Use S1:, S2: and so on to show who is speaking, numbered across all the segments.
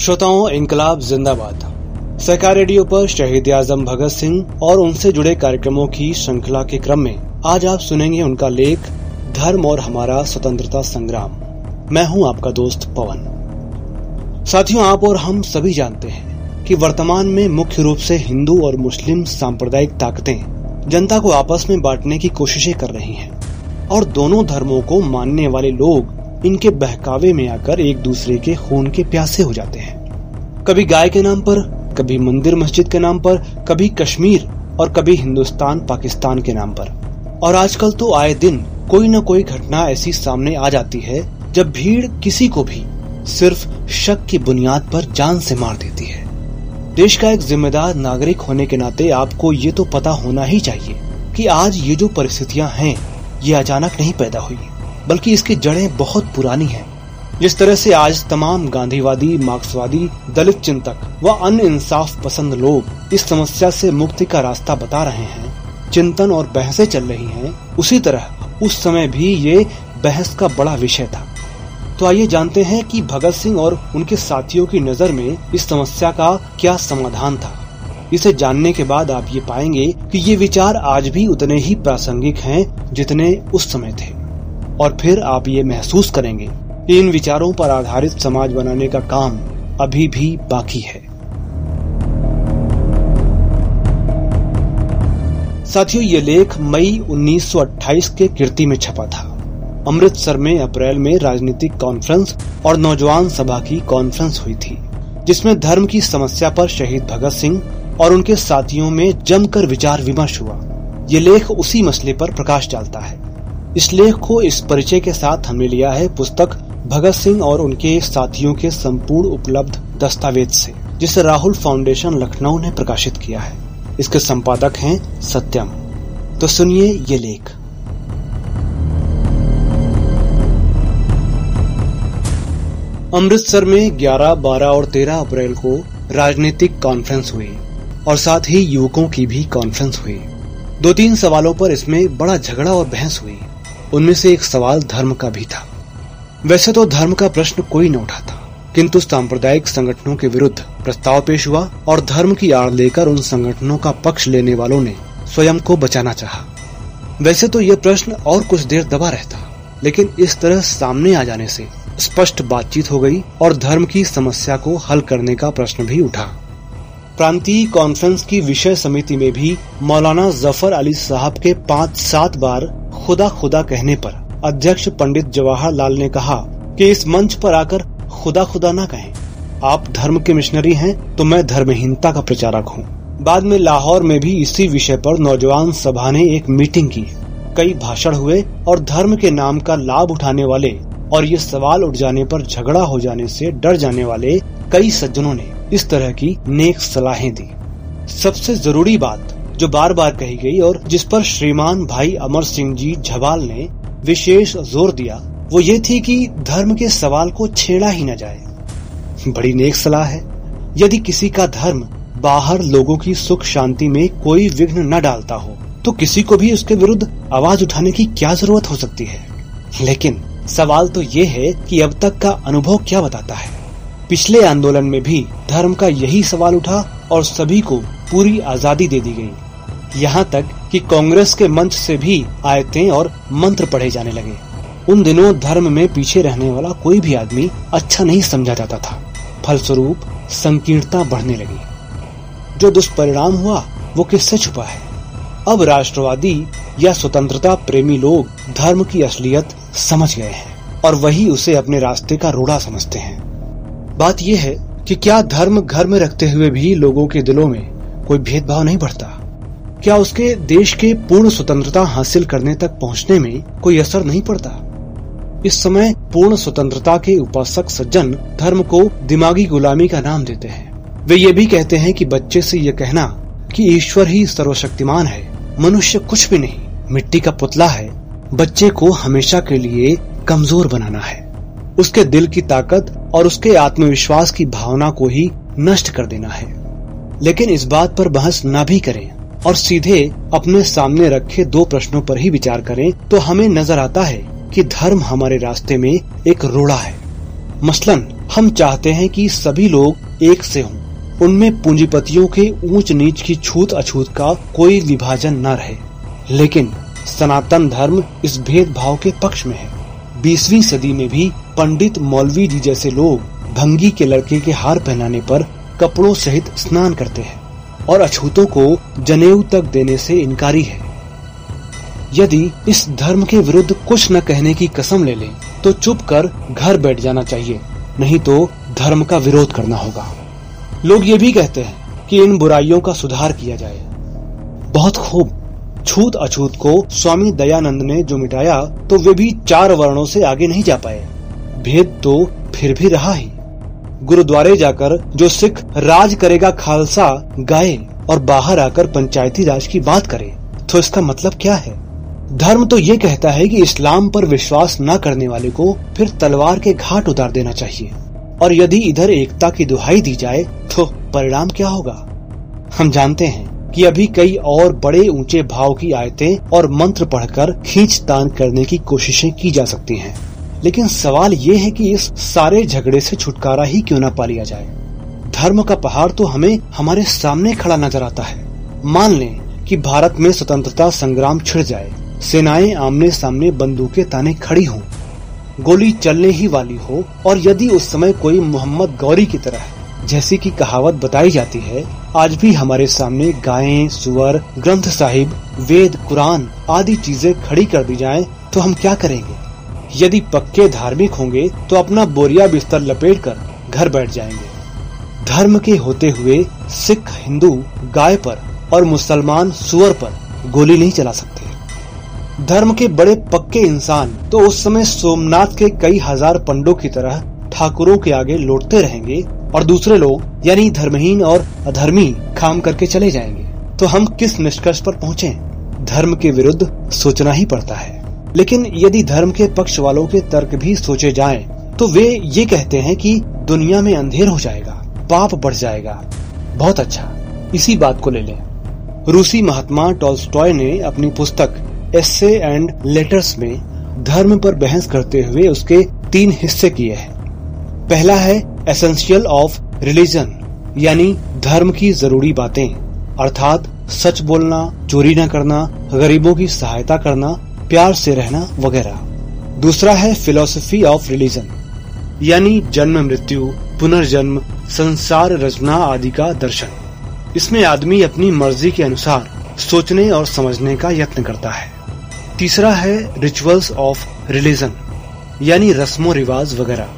S1: श्रोताओं, इनकलाब जिंदाबाद। सहकार रेडियो पर शहीद आज़म भगत सिंह और उनसे जुड़े कार्यक्रमों की श्रृंखला के क्रम में आज आप सुनेंगे उनका लेख, धर्म और हमारा स्वतंत्रता संग्राम। मैं हूँ आपका दोस्त पवन। साथियों, आप और हम सभी जानते हैं कि वर्तमान में मुख्य रूप से हिंदू और मुस्लिम सांप्रदायिक ताकतें जनता को आपस में बांटने की कोशिशें कर रही हैं और दोनों धर्मों को मानने वाले लोग इनके बहकावे में आकर एक दूसरे के खून के प्यासे हो जाते हैं। कभी गाय के नाम पर, कभी मंदिर मस्जिद के नाम पर, कभी कश्मीर और कभी हिंदुस्तान, पाकिस्तान के नाम पर। और आजकल तो आए दिन कोई न कोई घटना ऐसी सामने आ जाती है, जब भीड़ किसी को भी सिर्फ़ शक की बुनियाद पर जान से मार देती है। देश का एक जिम्मेदार नागरिक होने के नाते आपको ये तो पता होना ही चाहिए कि आज ये जो परिस्थितियाँ हैं, ये अचानक नहीं पैदा हुई। बल्कि इसकी जड़ें बहुत पुरानी हैं। जिस तरह से आज तमाम गांधीवादी, मार्क्सवादी, दलित चिंतक व अन्य इंसाफ पसंद लोग इस समस्या से मुक्ति का रास्ता बता रहे हैं, चिंतन और बहसें चल रही हैं, उसी तरह उस समय भी ये बहस का बड़ा विषय था। तो आइए जानते हैं कि भगत सिंह और उनके साथियों की नज़र में इस समस्या का क्या समाधान था। इसे जानने के बाद आप ये पाएँगे कि ये विचार आज भी उतने ही प्रासंगिक हैं जितने उस समय थे। और फिर आप ये महसूस करेंगे इन विचारों पर आधारित समाज बनाने का काम अभी भी बाकी है। साथियों, ये लेख मई 1928 के कीर्ति में छपा था। अमृतसर में अप्रैल में राजनीतिक कॉन्फ्रेंस और नौजवान सभा की कॉन्फ्रेंस हुई थी, जिसमें धर्म की समस्या पर शहीद भगत सिंह और उनके साथियों में जमकर विचार विमर्श हुआ। ये लेख उसी मसले पर प्रकाश डालता है। इस लेख को इस परिचय के साथ हमने लिया है पुस्तक भगत सिंह और उनके साथियों के संपूर्ण उपलब्ध दस्तावेज़ से जिसे राहुल फाउंडेशन लखनऊ ने प्रकाशित किया है। इसके संपादक हैं सत्यम। तो सुनिए ये लेख। अमृतसर में 11, 12 और 13 अप्रैल को राजनीतिक कॉन्फ्रेंस हुई और साथ ही युवकों की भी कॉन्फ्रेंस हुई। दो तीन सवालों पर इसमें बड़ा झगड़ा और बहस हुई। उनमें से एक सवाल धर्म का भी था वैसे तो धर्म का प्रश्न कोई न उठाता किंतु सांप्रदायिक संगठनों के विरुद्ध प्रस्ताव पेश हुआ और धर्म की आड़ लेकर उन संगठनों का पक्ष लेने वालों ने स्वयं को बचाना चाहा। वैसे तो यह प्रश्न और कुछ देर दबा रहता, लेकिन इस तरह सामने आ जाने से स्पष्ट बातचीत हो गई और धर्म की समस्या को हल करने का प्रश्न भी उठा प्रांतीय कॉन्फ्रेंस की विषय समिति में भी मौलाना ज़फ़र अली साहब के पाँच सात बार खुदा खुदा कहने पर अध्यक्ष पंडित जवाहरलाल ने कहा कि इस मंच पर आकर खुदा खुदा ना कहें। आप धर्म के मिशनरी हैं तो मैं धर्महीनता का प्रचारक हूँ। बाद में लाहौर में भी इसी विषय पर नौजवान सभा ने एक मीटिंग की। कई भाषण हुए और धर्म के नाम का लाभ उठाने वाले और ये सवाल उठ जाने पर झगड़ा हो जाने से डर जाने वाले कई सज्जनों ने इस तरह की नेक सलाहें दी। सबसे ज़रूरी बात जो बार बार कही गई और जिस पर श्रीमान भाई अमर सिंह जी झबाल ने विशेष ज़ोर दिया, वो ये थी कि धर्म के सवाल को छेड़ा ही न जाए। बड़ी नेक सलाह है। यदि किसी का धर्म बाहर लोगों की सुख शांति में कोई विघ्न न डालता हो तो किसी को भी उसके विरुद्ध आवाज़ उठाने की क्या ज़रूरत हो सकती है? लेकिन सवाल तो ये है कि अब तक का अनुभव क्या बताता है? पिछले आंदोलन में भी धर्म का यही सवाल उठा और सभी को पूरी आज़ादी दे दी गई। यहाँ तक कि कांग्रेस के मंच से भी आयतें और मंत्र पढ़े जाने लगे। उन दिनों धर्म में पीछे रहने वाला कोई भी आदमी अच्छा नहीं समझा जाता था। फलस्वरूप, संकीर्णता बढ़ने लगी। जो दुष्परिणाम हुआ, वो किससे छुपा है? अब राष्ट्रवादी या स्वतंत्रता प्रेमी लोग धर्म की असलियत समझ गए हैं और वही उसे अपने रास्ते का रोड़ा समझते हैं। बात यह है कि क्या धर्म घर में रखते हुए भी लोगों के दिलों में कोई भेदभाव नहीं बढ़ता? क्या उसके देश के पूर्ण स्वतंत्रता हासिल करने तक पहुँचने में कोई असर नहीं पड़ता? इस समय पूर्ण स्वतंत्रता के उपासक सज्जन धर्म को दिमागी गुलामी का नाम देते हैं। वे ये भी कहते हैं कि बच्चे से यह कहना कि ईश्वर ही सर्वशक्तिमान है, मनुष्य कुछ भी नहीं, मिट्टी का पुतला है, बच्चे को हमेशा के लिए कमज़ोर बनाना है। उसके दिल की ताकत और उसके आत्मविश्वास की भावना को ही नष्ट कर देना है। लेकिन इस बात पर बहस न भी करें। और सीधे अपने सामने रखे दो प्रश्नों पर ही विचार करें तो हमें नज़र आता है कि धर्म हमारे रास्ते में एक रोड़ा है। मसलन, हम चाहते हैं कि सभी लोग एक से हों। उनमें पूंजीपतियों के ऊंच नीच की छूत अछूत का कोई विभाजन न रहे। लेकिन सनातन धर्म इस भेदभाव के पक्ष में है। बीसवीं सदी में भी पंडित मौलवी जी जैसे लोग भंगी के लड़के के हार पहनाने पर कपड़ों सहित स्नान करते हैं। और अछूतों को जनेऊ तक देने से इनकारी है। यदि इस धर्म के विरुद्ध कुछ न कहने की कसम ले लें तो चुप कर घर बैठ जाना चाहिए, नहीं तो धर्म का विरोध करना होगा। लोग ये भी कहते हैं कि इन बुराइयों का सुधार किया जाए। बहुत खूब। छूत अछूत को स्वामी दयानंद ने जो मिटाया तो वे भी चार वर्णों से आगे नहीं जा पाए। भेद तो फिर भी रहा ही। गुरुद्वारे जाकर जो सिख राज करेगा खालसा गाए और बाहर आकर पंचायती राज की बात करे तो इसका मतलब क्या है? धर्म तो ये कहता है कि इस्लाम पर विश्वास न करने वाले को फिर तलवार के घाट उतार देना चाहिए। और यदि इधर एकता की दुहाई दी जाए तो परिणाम क्या होगा? हम जानते हैं कि अभी कई और बड़े ऊँचे भाव की आयतें और मंत्र पढ़कर खींच तान करने की कोशिशें की जा सकती हैं। लेकिन सवाल ये है कि इस सारे झगड़े से छुटकारा ही क्यों न पा लिया जाए? धर्म का पहाड़ तो हमें हमारे सामने खड़ा नज़र आता है। मान लें कि भारत में स्वतंत्रता संग्राम छिड़ जाए। सेनाएँ आमने सामने बंदूकें ताने खड़ी हों। गोली चलने ही वाली हो और यदि उस समय कोई मोहम्मद गौरी की तरह जैसी की कहावत बताई जाती है, आज भी हमारे सामने गायें, सुअर, ग्रंथ साहिब, वेद, कुरान आदि चीज़ें खड़ी कर दी जाएँ तो हम क्या करेंगे? यदि पक्के धार्मिक होंगे तो अपना बोरिया बिस्तर लपेट कर घर बैठ जाएँगे। धर्म के होते हुए सिख, हिंदू, गाय पर और मुसलमान सुअर पर गोली नहीं चला सकते। धर्म के बड़े पक्के इंसान तो उस समय सोमनाथ के कई हज़ार पंडों की तरह ठाकुरों के आगे लौटते रहेंगे और दूसरे लोग, यानी धर्महीन और अधर्मी काम करके चले जाएँगे। तो हम किस निष्कर्ष पर पहुँचे? धर्म के विरुद्ध सोचना ही पड़ता है। लेकिन यदि धर्म के पक्ष वालों के तर्क भी सोचे जाएँ, तो वे ये कहते हैं कि दुनिया में अंधेर हो जाएगा पाप बढ़ जाएगा। बहुत अच्छा इसी बात को ले लें। रूसी महात्मा टॉल्स्टॉय ने अपनी पुस्तक एसे एंड लेटर्स में धर्म पर बहस करते हुए उसके तीन हिस्से किए हैं। पहला है एसेंशियल ऑफ़ रिलीजन यानी धर्म की ज़रूरी बातें अर्थात सच बोलना चोरी न करना गरीबों की सहायता करना प्यार से रहना वगैरह। दूसरा है फिलोसफी ऑफ़ रिलीजन यानी जन्म, मृत्यु, पुनर्जन्म, संसार, रचना आदि का दर्शन। इसमें आदमी अपनी मर्ज़ी के अनुसार सोचने और समझने का यत्न करता है। तीसरा है रिचुअल्स ऑफ़ रिलीजन यानी रस्मों, रिवाज वगैरह।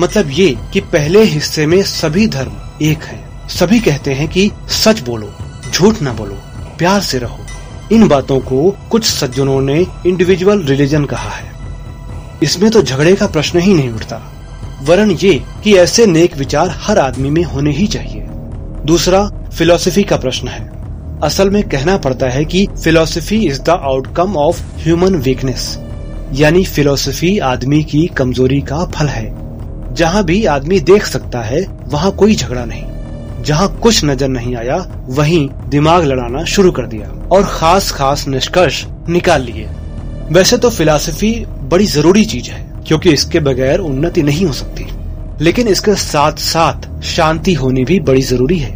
S1: मतलब ये कि पहले हिस्से में सभी धर्म एक हैं। सभी कहते हैं कि सच बोलो, झूठ न बोलो, प्यार से रहो। इन बातों को कुछ सज्जनों ने इंडिविजुअल रिलीजन कहा है। इसमें तो झगड़े का प्रश्न ही नहीं उठता। वरन ये कि ऐसे नेक विचार हर आदमी में होने ही चाहिए। दूसरा फिलोसफी का प्रश्न है। असल में कहना पड़ता है कि philosophy is the outcome of human weakness यानी फिलोसफी आदमी की कमज़ोरी का फल है। जहाँ भी आदमी देख सकता है, वहाँ कोई झगड़ा नहीं। जहाँ कुछ नज़र नहीं आया, वहीं दिमाग लड़ाना शुरू कर दिया और खास खास निष्कर्ष निकाल लिए। वैसे तो फिलासफी बड़ी ज़रूरी चीज़ है, क्योंकि इसके बगैर उन्नति नहीं हो सकती। लेकिन इसके साथ साथ शांति होनी भी बड़ी ज़रूरी है।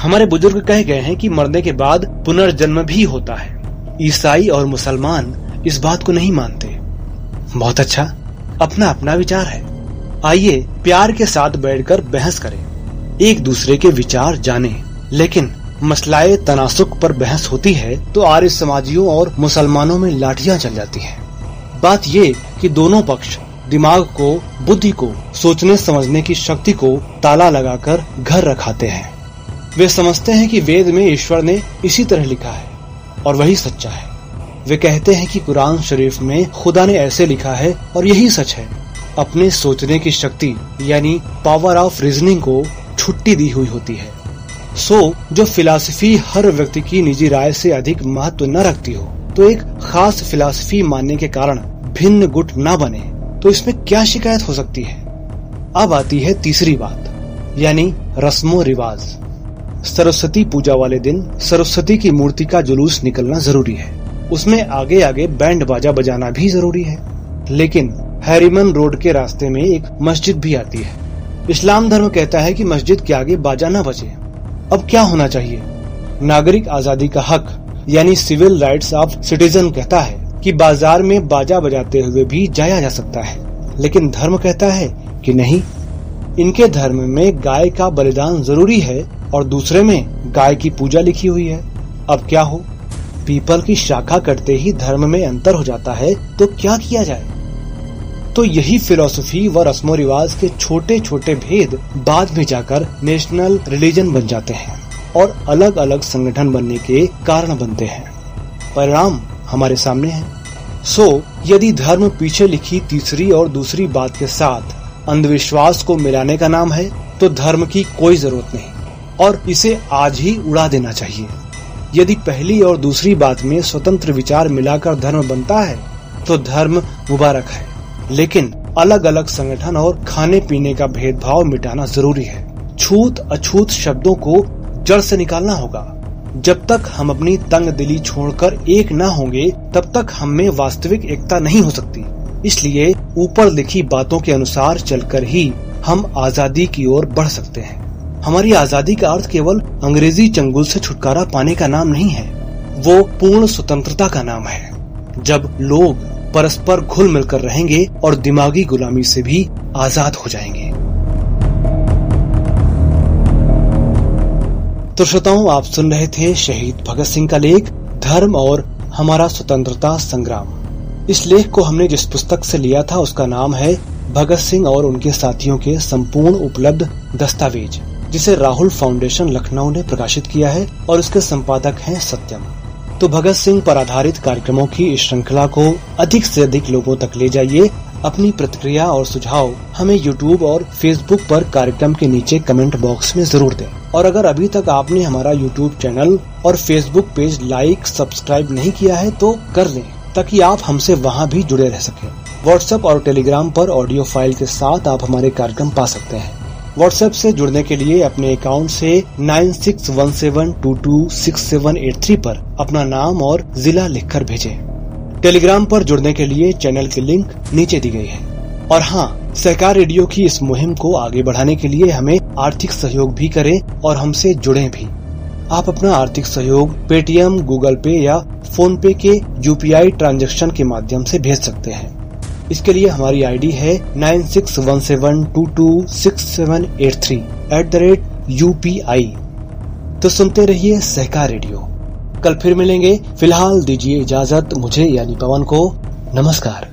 S1: हमारे बुज़ुर्ग कह गए हैं कि मरने के बाद पुनर्जन्म भी होता है। ईसाई और मुसलमान इस बात को नहीं मानते। बहुत अच्छा। अपना अपना विचार है। आइए प्यार के साथ बैठकर बहस करें। एक दूसरे के विचार जाने। लेकिन मसलाए तनासुक पर बहस होती है तो आर्य समाजियों और मुसलमानों में लाठियाँ चल जाती हैं। बात ये कि दोनों पक्ष दिमाग को, बुद्धि को, सोचने, समझने की शक्ति को ताला लगाकर घर रखाते हैं। वे समझते हैं कि वेद में ईश्वर ने इसी तरह लिखा है और वही सच्चा है। वे कहते हैं कि कुरान शरीफ में खुदा ने ऐसे लिखा है और यही सच है। अपने सोचने की शक्ति, यानी पावर ऑफ़ रीजनिंग को छुट्टी दी हुई होती है। सो, जो फिलॉसफी हर व्यक्ति की निजी राय से अधिक महत्व न रखती हो तो एक खास फिलॉसफी मानने के कारण भिन्न गुट न बने तो इसमें क्या शिकायत हो सकती है? अब आती है तीसरी बात, यानी रस्मो रिवाज। सरस्वती पूजा वाले दिन सरस्वती की मूर्ति का जुलूस निकलना ज़रूरी है। उसमें आगे आगे बैंड बाजा बजाना भी ज़रूरी है। लेकिन हैरिमन रोड के रास्ते में एक मस्जिद भी आती है। इस्लाम धर्म कहता है कि मस्जिद के आगे बाजा न बजे। अब क्या होना चाहिए? नागरिक आज़ादी का हक, यानी सिविल राइट्स ऑफ़ सिटीजन कहता है कि बाज़ार में बाजा बजाते हुए भी जाया जा सकता है। लेकिन धर्म कहता है कि नहीं। इनके धर्म में गाय का बलिदान ज़रूरी है और दूसरे में गाय की पूजा लिखी हुई है। अब क्या हो? पीपल की शाखा कटते ही धर्म में अंतर हो जाता है तो क्या किया जाए? तो यही फिलोसफी व रस्मो रिवाज के छोटे छोटे भेद बाद में जाकर नेशनल रिलीजन बन जाते हैं और अलग अलग संगठन बनने के कारण बनते हैं। परिणाम हमारे सामने है। सो, यदि धर्म पीछे लिखी तीसरी और दूसरी बात के साथ अंधविश्वास को मिलाने का नाम है तो धर्म की कोई ज़रूरत नहीं और इसे आज ही उड़ा देना चाहिए। यदि पहली और दूसरी बात में स्वतंत्र विचार मिलाकर धर्म बनता है तो धर्म मुबारक है। लेकिन अलग अलग संगठन और खाने पीने का भेदभाव मिटाना ज़रूरी है। छूत, अछूत शब्दों को जड़ से निकालना होगा। जब तक हम अपनी तंग दिली छोड़कर एक न होंगे, तब तक हम में वास्तविक एकता नहीं हो सकती। इसलिए ऊपर लिखी बातों के अनुसार चलकर ही हम आज़ादी की ओर बढ़ सकते हैं। हमारी आज़ादी का अर्थ केवल अंग्रेज़ी चंगुल से छुटकारा पाने का नाम नहीं है। वो पूर्ण स्वतंत्रता का नाम है। जब लोग परस्पर घुल मिलकर रहेंगे और दिमागी गुलामी से भी आज़ाद हो जाएँगे। तो श्रोताओं, आप सुन रहे थे शहीद भगत सिंह का लेख, धर्म और हमारा स्वतंत्रता संग्राम। इस लेख को हमने जिस पुस्तक से लिया था, उसका नाम है भगत सिंह और उनके साथियों के संपूर्ण उपलब्ध दस्तावेज़, जिसे राहुल फाउंडेशन लखनऊ ने प्रकाशित किया है और उसके संपादक हैं सत्यम। तो भगत सिंह पर आधारित कार्यक्रमों की इस श्रृंखला को अधिक से अधिक लोगों तक ले जाइए। अपनी प्रतिक्रिया और सुझाव हमें YouTube और Facebook पर कार्यक्रम के नीचे कमेंट बॉक्स में ज़रूर दें। और अगर अभी तक आपने हमारा YouTube चैनल और Facebook पेज लाइक सब्सक्राइब नहीं किया है तो कर लें, ताकि आप हमसे वहाँ भी जुड़े रह सकें। व्हाट्सएप और टेलीग्राम पर ऑडियो फ़ाइल के साथ आप हमारे कार्यक्रम पा सकते हैं। व्हाट्सएप से जुड़ने के लिए अपने अकाउंट से 9617226783 पर अपना नाम और जिला लिखकर भेजें। टेलीग्राम पर जुड़ने के लिए चैनल की लिंक नीचे दी गई है। और हाँ सहकार रेडियो की इस मुहिम को आगे बढ़ाने के लिए हमें आर्थिक सहयोग भी करें और हमसे जुड़े भी। आप अपना आर्थिक सहयोग पेटीएम गूगल पे या फ़ोन पे के यूपीआई ट्रांजैक्शन के माध्यम से भेज सकते हैं। इसके लिए हमारी आईडी है nine six one seven two two six seven eight three eight the rate U P I तो सुनते रहिए सहकार रेडियो। कल फिर मिलेंगे। फ़िलहाल दीजिए इजाज़त। मुझे यानी पवन को नमस्कार।